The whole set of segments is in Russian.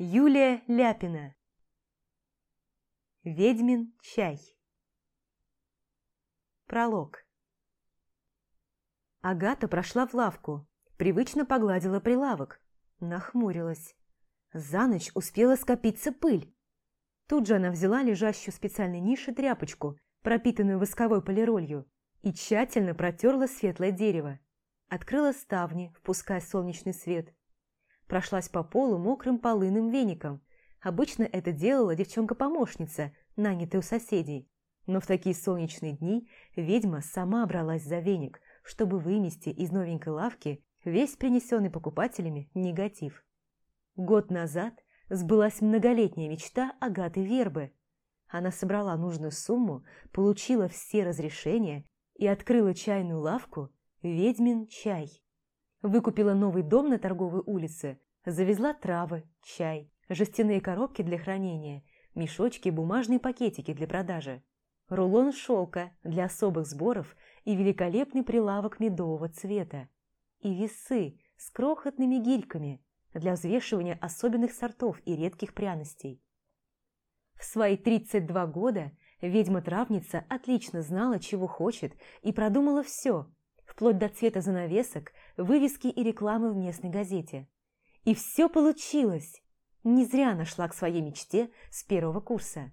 Юлия Ляпина Ведьмин чай Пролог Агата прошла в лавку, привычно погладила прилавок, нахмурилась. За ночь успела скопиться пыль. Тут же она взяла лежащую в специальной нише тряпочку, пропитанную восковой полиролью, и тщательно протерла светлое дерево. Открыла ставни, впуская солнечный свет, прошлась по полу мокрым полынным веником. Обычно это делала девчонка-помощница, нанятая у соседей. Но в такие солнечные дни ведьма сама бралась за веник, чтобы вынести из новенькой лавки весь принесенный покупателями негатив. Год назад сбылась многолетняя мечта Агаты Вербы. Она собрала нужную сумму, получила все разрешения и открыла чайную лавку «Ведьмин чай». Выкупила новый дом на торговой улице, завезла травы, чай, жестяные коробки для хранения, мешочки и бумажные пакетики для продажи, рулон шелка для особых сборов и великолепный прилавок медового цвета, и весы с крохотными гирьками для взвешивания особенных сортов и редких пряностей. В свои 32 года ведьма-травница отлично знала, чего хочет, и продумала все, вплоть до цвета занавесок, вывески и рекламы в местной газете. И все получилось! Не зря нашла к своей мечте с первого курса.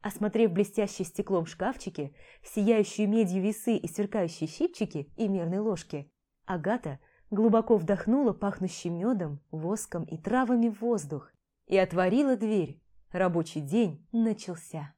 Осмотрев блестящие стеклом шкафчики, сияющие медью весы и сверкающие щипчики и мерные ложки, Агата глубоко вдохнула пахнущий медом, воском и травами воздух и отворила дверь. Рабочий день начался.